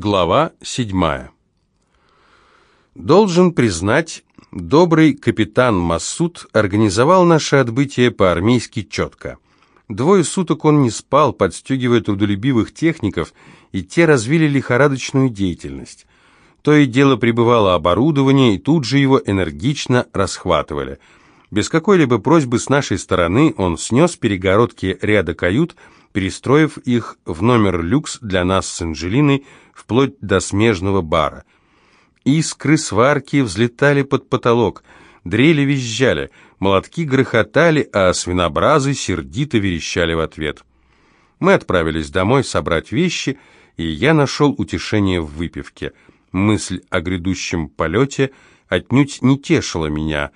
Глава седьмая. Должен признать, добрый капитан Масуд организовал наше отбытие по-армейски четко. Двое суток он не спал, подстегивая трудолюбивых техников, и те развили лихорадочную деятельность. То и дело прибывало оборудование, и тут же его энергично расхватывали. Без какой-либо просьбы с нашей стороны он снес перегородки ряда кают, перестроив их в номер люкс для нас с Анжелиной, вплоть до смежного бара. Искры сварки взлетали под потолок, дрели визжали, молотки грохотали, а свинобразы сердито верещали в ответ. Мы отправились домой собрать вещи, и я нашел утешение в выпивке. Мысль о грядущем полете отнюдь не тешила меня.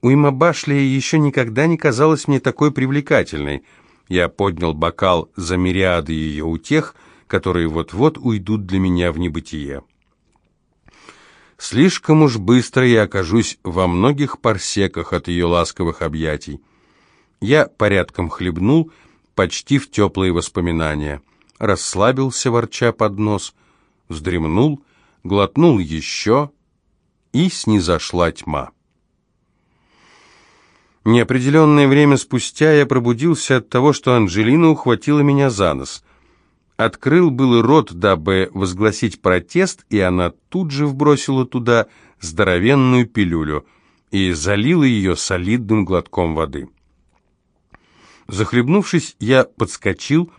Уйма Башли еще никогда не казалась мне такой привлекательной. Я поднял бокал за мириады ее утех — которые вот-вот уйдут для меня в небытие. Слишком уж быстро я окажусь во многих парсеках от ее ласковых объятий. Я порядком хлебнул, почти в теплые воспоминания. Расслабился, ворча под нос, вздремнул, глотнул еще, и снизошла тьма. Неопределенное время спустя я пробудился от того, что Анжелина ухватила меня за нос. Открыл был рот, дабы возгласить протест, и она тут же вбросила туда здоровенную пилюлю и залила ее солидным глотком воды. Захлебнувшись, я подскочил,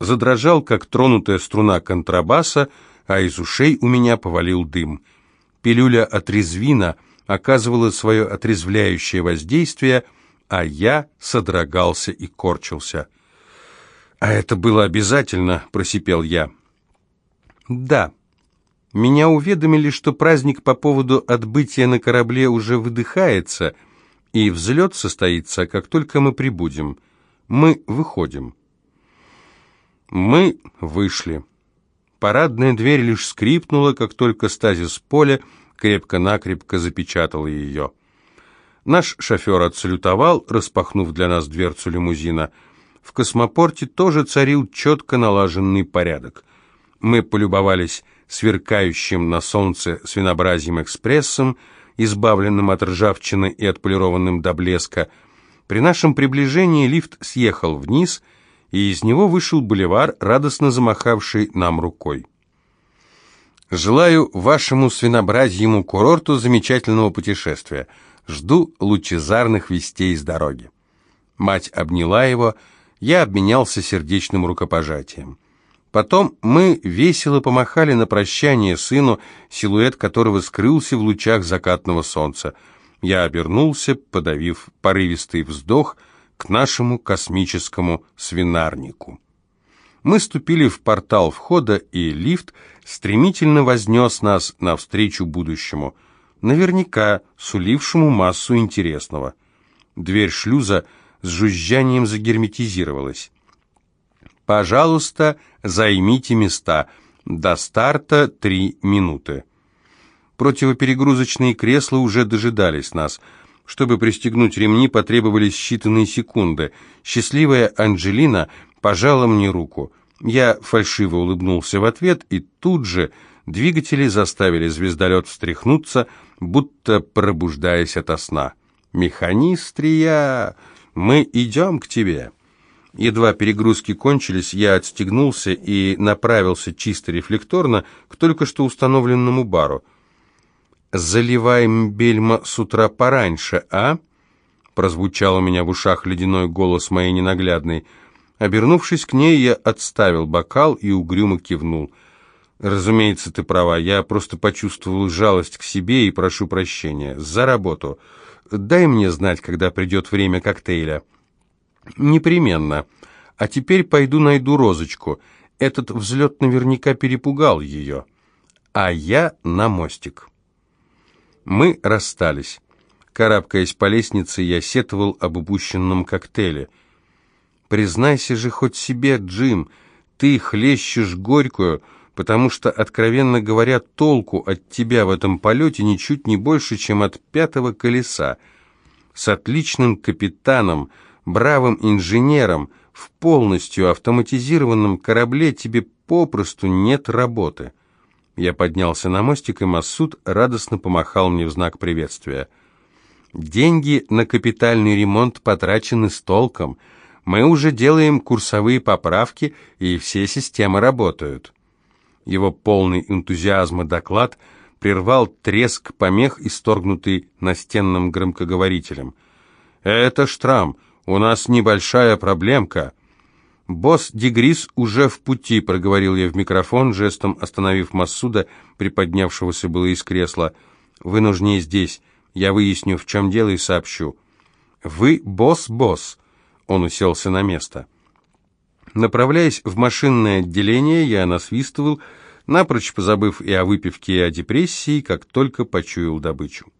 задрожал, как тронутая струна контрабаса, а из ушей у меня повалил дым. Пилюля отрезвина оказывала свое отрезвляющее воздействие, а я содрогался и корчился. «А это было обязательно», — просипел я. «Да. Меня уведомили, что праздник по поводу отбытия на корабле уже выдыхается, и взлет состоится, как только мы прибудем. Мы выходим». Мы вышли. Парадная дверь лишь скрипнула, как только стазис поля крепко-накрепко запечатал ее. Наш шофер отсалютовал, распахнув для нас дверцу лимузина — в космопорте тоже царил четко налаженный порядок. Мы полюбовались сверкающим на солнце свинобразием экспрессом, избавленным от ржавчины и отполированным до блеска. При нашем приближении лифт съехал вниз, и из него вышел боливар, радостно замахавший нам рукой. «Желаю вашему свинобразьему курорту замечательного путешествия. Жду лучезарных вестей с дороги». Мать обняла его, — я обменялся сердечным рукопожатием. Потом мы весело помахали на прощание сыну, силуэт которого скрылся в лучах закатного солнца. Я обернулся, подавив порывистый вздох, к нашему космическому свинарнику. Мы ступили в портал входа, и лифт стремительно вознес нас навстречу будущему, наверняка сулившему массу интересного. Дверь шлюза — с жужжанием загерметизировалась. «Пожалуйста, займите места. До старта три минуты». Противоперегрузочные кресла уже дожидались нас. Чтобы пристегнуть ремни, потребовались считанные секунды. Счастливая Анджелина пожала мне руку. Я фальшиво улыбнулся в ответ, и тут же двигатели заставили звездолет встряхнуться, будто пробуждаясь ото сна. «Механистрия!» «Мы идем к тебе». Едва перегрузки кончились, я отстегнулся и направился чисто рефлекторно к только что установленному бару. «Заливаем бельма с утра пораньше, а?» Прозвучал у меня в ушах ледяной голос моей ненаглядной. Обернувшись к ней, я отставил бокал и угрюмо кивнул. «Разумеется, ты права, я просто почувствовал жалость к себе и прошу прощения. За работу. Дай мне знать, когда придет время коктейля». «Непременно. А теперь пойду найду розочку. Этот взлет наверняка перепугал ее. А я на мостик». Мы расстались. Карабкаясь по лестнице, я сетовал об упущенном коктейле. «Признайся же хоть себе, Джим, ты хлещешь горькую, потому что, откровенно говоря, толку от тебя в этом полете ничуть не больше, чем от пятого колеса. С отличным капитаном, бравым инженером, в полностью автоматизированном корабле тебе попросту нет работы. Я поднялся на мостик, и Массуд радостно помахал мне в знак приветствия. «Деньги на капитальный ремонт потрачены с толком. Мы уже делаем курсовые поправки, и все системы работают». Его полный энтузиазма доклад прервал треск помех, исторгнутый настенным громкоговорителем. «Это Штрам, у нас небольшая проблемка». «Босс Дегрис уже в пути», — проговорил я в микрофон, жестом остановив Массуда, приподнявшегося было из кресла. «Вы нужнее здесь. Я выясню, в чем дело, и сообщу». «Вы босс-босс», — он уселся на место. Направляясь в машинное отделение, я насвистывал, напрочь позабыв и о выпивке, и о депрессии, как только почуял добычу.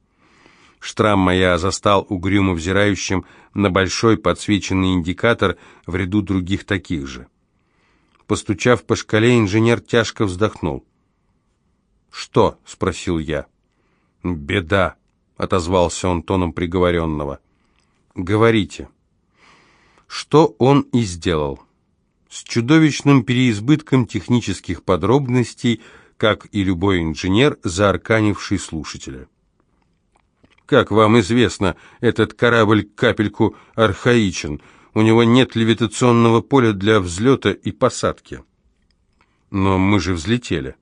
Штрам моя застал угрюмо взирающим на большой подсвеченный индикатор в ряду других таких же. Постучав по шкале, инженер тяжко вздохнул. «Что?» — спросил я. «Беда», — отозвался он тоном приговоренного. «Говорите». Что он и сделал. С чудовищным переизбытком технических подробностей, как и любой инженер, заарканивший слушателя. Как вам известно, этот корабль капельку архаичен. У него нет левитационного поля для взлета и посадки. Но мы же взлетели.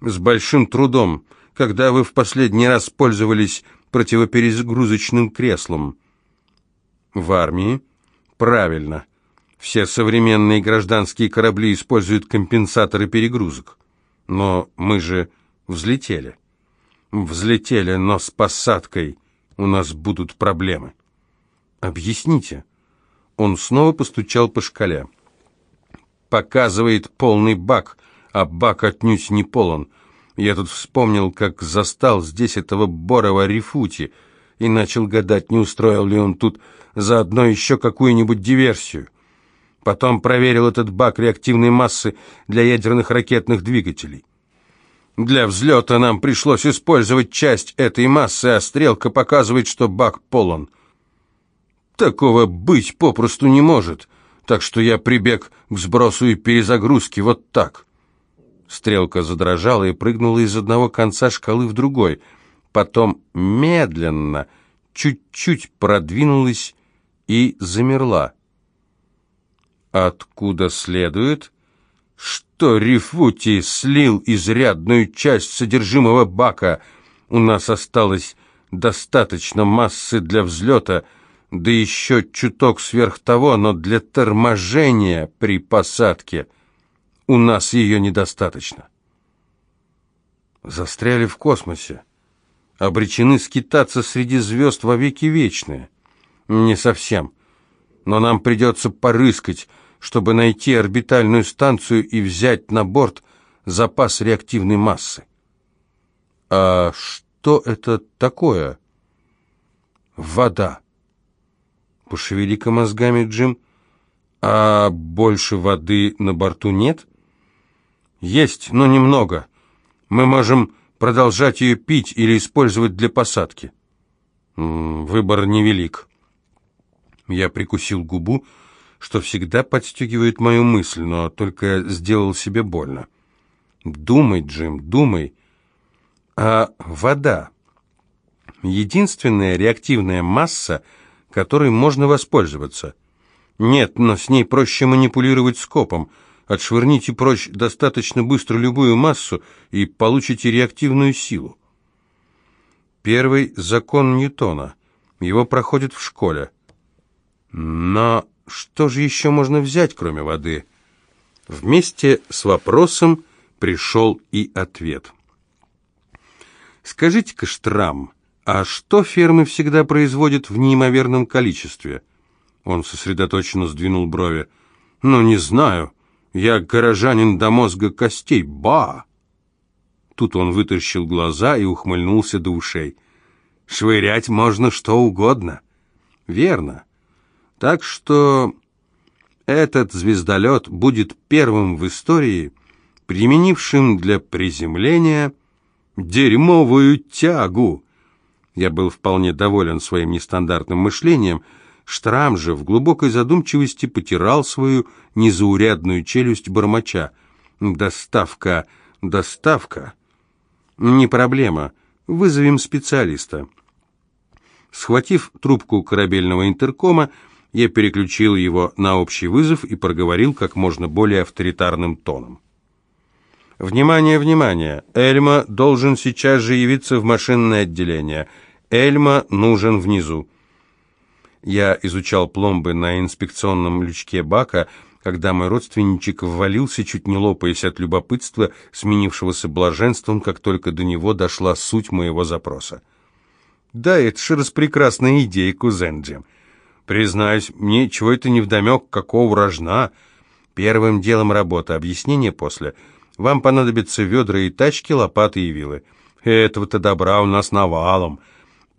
С большим трудом. Когда вы в последний раз пользовались противоперезгрузочным креслом? В армии? Правильно. Все современные гражданские корабли используют компенсаторы перегрузок. Но мы же взлетели. Взлетели, но с посадкой у нас будут проблемы. Объясните. Он снова постучал по шкале. Показывает полный бак, а бак отнюдь не полон. Я тут вспомнил, как застал здесь этого Борова Рифути и начал гадать, не устроил ли он тут заодно еще какую-нибудь диверсию. Потом проверил этот бак реактивной массы для ядерных ракетных двигателей. Для взлета нам пришлось использовать часть этой массы, а стрелка показывает, что бак полон. Такого быть попросту не может, так что я прибег к сбросу и перезагрузке вот так. Стрелка задрожала и прыгнула из одного конца шкалы в другой, потом медленно, чуть-чуть продвинулась и замерла. Откуда следует, что Рифути слил изрядную часть содержимого бака. У нас осталось достаточно массы для взлета, да еще чуток сверх того, но для торможения при посадке у нас ее недостаточно. Застряли в космосе, обречены скитаться среди звезд во веки вечные. Не совсем, но нам придется порыскать, чтобы найти орбитальную станцию и взять на борт запас реактивной массы. А что это такое? Вода. Пошевели-ка мозгами, Джим. А больше воды на борту нет? Есть, но немного. Мы можем продолжать ее пить или использовать для посадки. Выбор невелик. Я прикусил губу, что всегда подстегивает мою мысль, но только сделал себе больно. Думай, Джим, думай. А вода — единственная реактивная масса, которой можно воспользоваться. Нет, но с ней проще манипулировать скопом. Отшвырните прочь достаточно быстро любую массу и получите реактивную силу. Первый закон Ньютона. Его проходят в школе. Но что же еще можно взять, кроме воды? Вместе с вопросом пришел и ответ. Скажите-ка, Штрам, а что фермы всегда производят в неимоверном количестве? Он сосредоточенно сдвинул брови. Ну, не знаю. Я горожанин до мозга костей. Ба! Тут он вытащил глаза и ухмыльнулся до ушей. Швырять можно что угодно. Верно. Так что этот звездолет будет первым в истории, применившим для приземления дерьмовую тягу. Я был вполне доволен своим нестандартным мышлением. Штрам же в глубокой задумчивости потирал свою незаурядную челюсть бормоча. Доставка Доставка. Не проблема. Вызовем специалиста. Схватив трубку корабельного интеркома, я переключил его на общий вызов и проговорил как можно более авторитарным тоном. «Внимание, внимание! Эльма должен сейчас же явиться в машинное отделение. Эльма нужен внизу». Я изучал пломбы на инспекционном лючке бака, когда мой родственничек ввалился, чуть не лопаясь от любопытства, сменившегося блаженством, как только до него дошла суть моего запроса. «Да, это же распрекрасная идея, кузен Джим. Признаюсь, мне чего это невдомек, какого рожна. Первым делом работа, объяснение после. Вам понадобятся ведра и тачки, лопаты и вилы. Этого-то добра у нас навалом.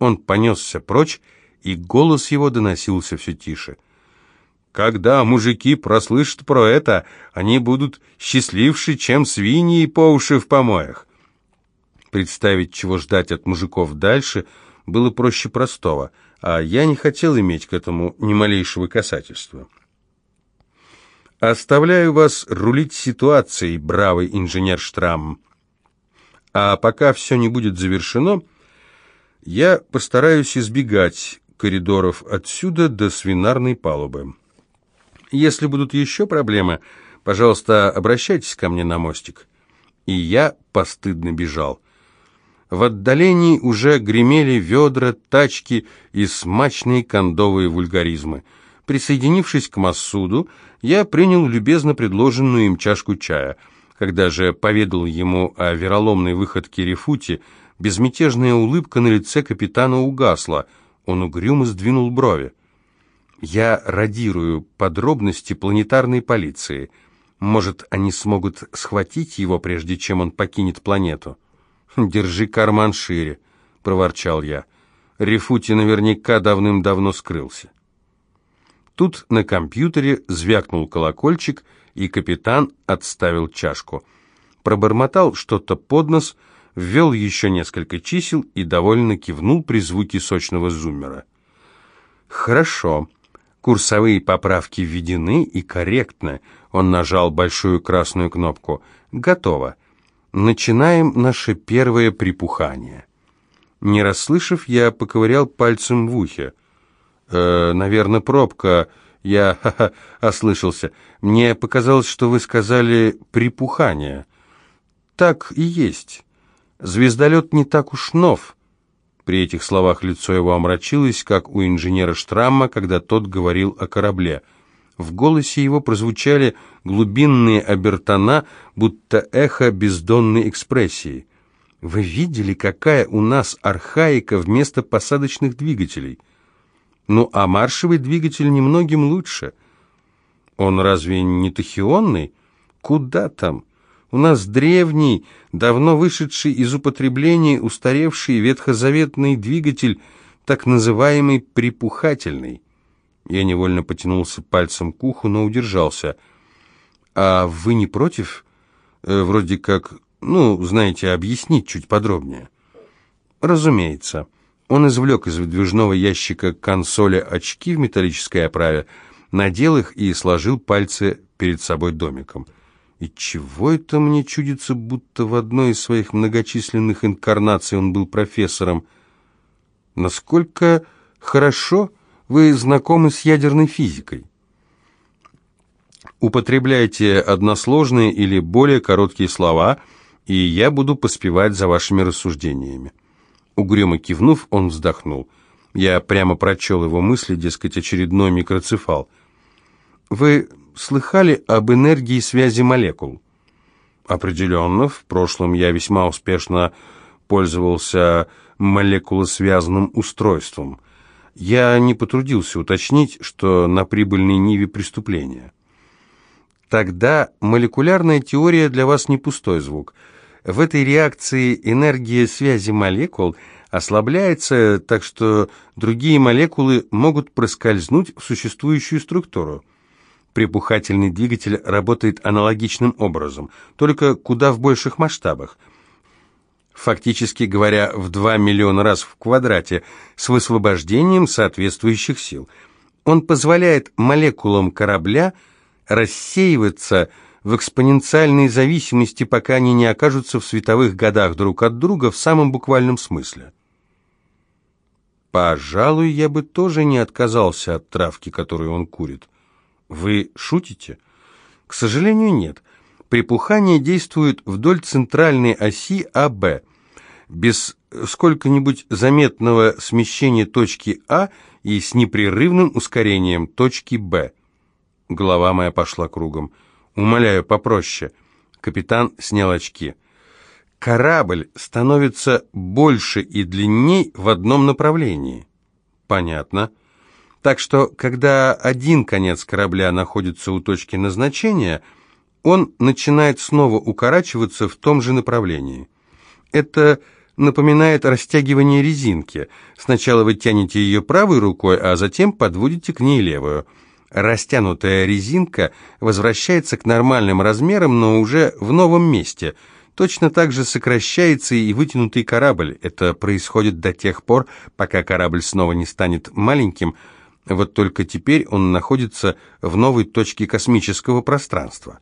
Он понесся прочь, и голос его доносился все тише. Когда мужики прослышат про это, они будут счастливше, чем свиньи по уши в помоях. Представить, чего ждать от мужиков дальше, было проще простого — а я не хотел иметь к этому ни малейшего касательства. Оставляю вас рулить ситуацией, бравый инженер Штрам. А пока все не будет завершено, я постараюсь избегать коридоров отсюда до свинарной палубы. Если будут еще проблемы, пожалуйста, обращайтесь ко мне на мостик. И я постыдно бежал. В отдалении уже гремели ведра, тачки и смачные кондовые вульгаризмы. Присоединившись к Массуду, я принял любезно предложенную им чашку чая. Когда же поведал ему о вероломной выходке Рефути, безмятежная улыбка на лице капитана угасла. Он угрюмо сдвинул брови. «Я радирую подробности планетарной полиции. Может, они смогут схватить его, прежде чем он покинет планету?» «Держи карман шире», — проворчал я. Рефути наверняка давным-давно скрылся. Тут на компьютере звякнул колокольчик, и капитан отставил чашку. Пробормотал что-то под нос, ввел еще несколько чисел и довольно кивнул при звуке сочного зуммера. «Хорошо. Курсовые поправки введены и корректно». Он нажал большую красную кнопку. «Готово. Начинаем наше первое припухание. Не расслышав, я поковырял пальцем в ухе. «Э, наверное, пробка...» Я ха -ха, ослышался. Мне показалось, что вы сказали «припухание». Так и есть. Звездолет не так уж нов. При этих словах лицо его омрачилось, как у инженера Штрамма, когда тот говорил о корабле — в голосе его прозвучали глубинные обертона, будто эхо бездонной экспрессии. «Вы видели, какая у нас архаика вместо посадочных двигателей? Ну, а маршевый двигатель немногим лучше. Он разве не тахионный? Куда там? У нас древний, давно вышедший из употребления устаревший ветхозаветный двигатель, так называемый припухательный. Я невольно потянулся пальцем к уху, но удержался. «А вы не против? Э, вроде как, ну, знаете, объяснить чуть подробнее». «Разумеется». Он извлек из выдвижного ящика консоли очки в металлической оправе, надел их и сложил пальцы перед собой домиком. И чего это мне чудится, будто в одной из своих многочисленных инкарнаций он был профессором? Насколько хорошо вы знакомы с ядерной физикой. Употребляйте односложные или более короткие слова, и я буду поспевать за вашими рассуждениями. Угрюмо кивнув, он вздохнул. Я прямо прочел его мысли, дескать, очередной микроцефал. Вы слыхали об энергии связи молекул? Определенно, в прошлом я весьма успешно пользовался молекулосвязанным устройством. Я не потрудился уточнить, что на прибыльной ниве преступления. Тогда молекулярная теория для вас не пустой звук. В этой реакции энергия связи молекул ослабляется, так что другие молекулы могут проскользнуть в существующую структуру. Припухательный двигатель работает аналогичным образом, только куда в больших масштабах – фактически говоря, в 2 миллиона раз в квадрате, с высвобождением соответствующих сил. Он позволяет молекулам корабля рассеиваться в экспоненциальной зависимости, пока они не окажутся в световых годах друг от друга в самом буквальном смысле. Пожалуй, я бы тоже не отказался от травки, которую он курит. Вы шутите? К сожалению, нет. Припухание действует вдоль центральной оси АБ. Без сколько-нибудь заметного смещения точки А и с непрерывным ускорением точки Б. Голова моя пошла кругом. Умоляю, попроще. Капитан снял очки. Корабль становится больше и длинней в одном направлении. Понятно. Так что, когда один конец корабля находится у точки назначения, он начинает снова укорачиваться в том же направлении. Это напоминает растягивание резинки. Сначала вы тянете ее правой рукой, а затем подводите к ней левую. Растянутая резинка возвращается к нормальным размерам, но уже в новом месте. Точно так же сокращается и вытянутый корабль. Это происходит до тех пор, пока корабль снова не станет маленьким, вот только теперь он находится в новой точке космического пространства.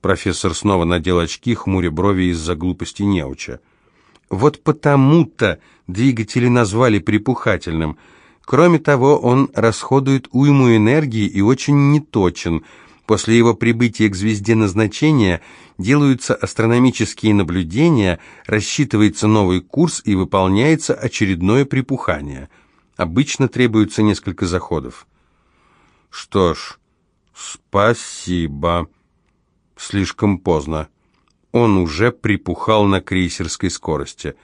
Профессор снова надел очки, хмуря брови из-за глупости неуча. Вот потому-то двигатели назвали припухательным. Кроме того, он расходует уйму энергии и очень неточен. После его прибытия к звезде назначения делаются астрономические наблюдения, рассчитывается новый курс и выполняется очередное припухание. Обычно требуется несколько заходов. Что ж, спасибо. Слишком поздно. Он уже припухал на крейсерской скорости.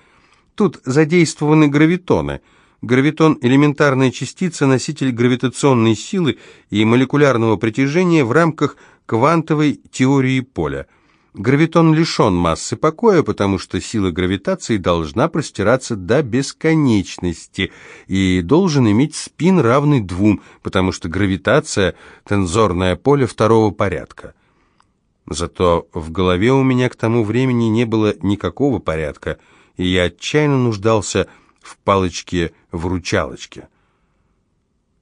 Тут задействованы гравитоны. Гравитон – элементарная частица, носитель гравитационной силы и молекулярного притяжения в рамках квантовой теории поля. Гравитон лишен массы покоя, потому что сила гравитации должна простираться до бесконечности и должен иметь спин, равный двум, потому что гравитация – тензорное поле второго порядка. Зато в голове у меня к тому времени не было никакого порядка, и я отчаянно нуждался в палочке-вручалочке.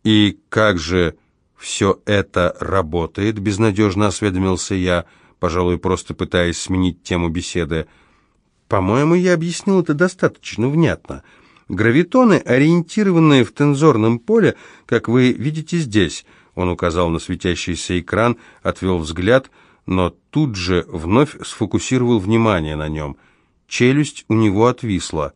«И как же все это работает?» — безнадежно осведомился я, пожалуй, просто пытаясь сменить тему беседы. «По-моему, я объяснил это достаточно внятно. Гравитоны, ориентированные в тензорном поле, как вы видите здесь», — он указал на светящийся экран, отвел взгляд — но тут же вновь сфокусировал внимание на нем. Челюсть у него отвисла.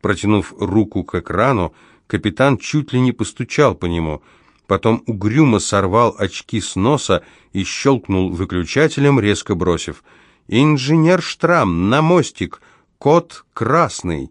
Протянув руку к экрану, капитан чуть ли не постучал по нему, потом угрюмо сорвал очки с носа и щелкнул выключателем, резко бросив. «Инженер Штрам, на мостик! Код красный!»